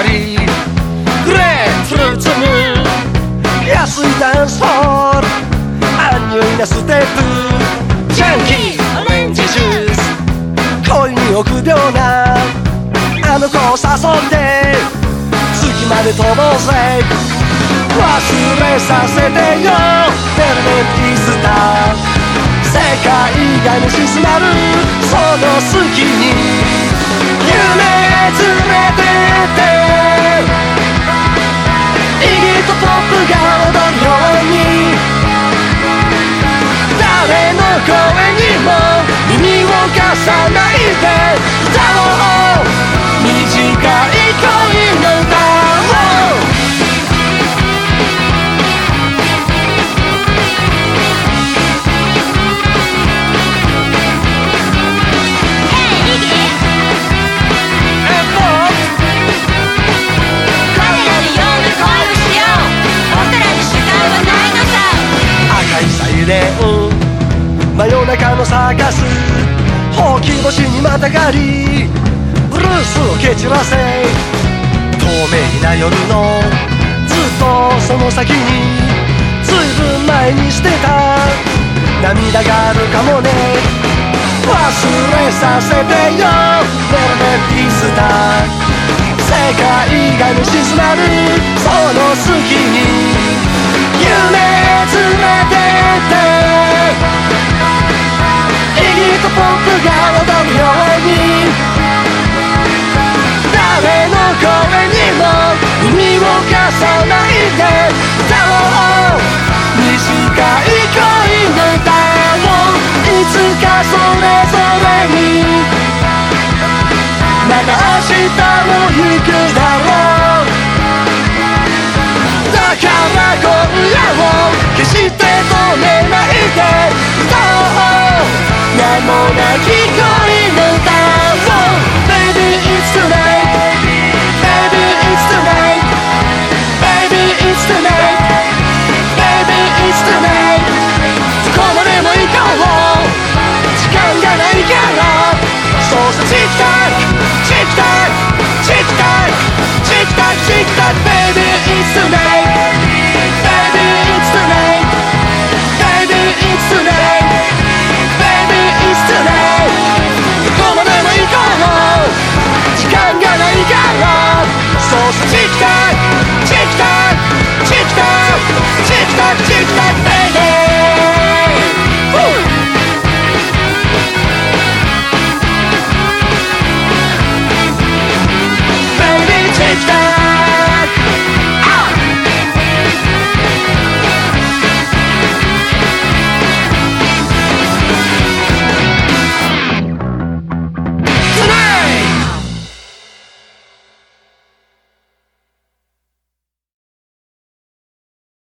りグレープルーツム安いダンスホールアンニュイなステップジャンキーオレンジジュース恋に臆病なあの子を誘って月まで飛ぼうぜ忘れさせてよベルベピスター世界がに静まるその隙に真夜中のサーカスほき星にまたがり。ブルースを蹴散らせ。透明な夜の。ずっとその先に。ずいぶん前に捨てた。涙があるかもね。忘れさせてよ。ベルベピスター世界がに静まるイギとポップが踊るように誰の声にも耳を貸さないで歌おう短い恋の歌をいつかそれぞれにまた明日も行くだろうだから今夜を決して止めない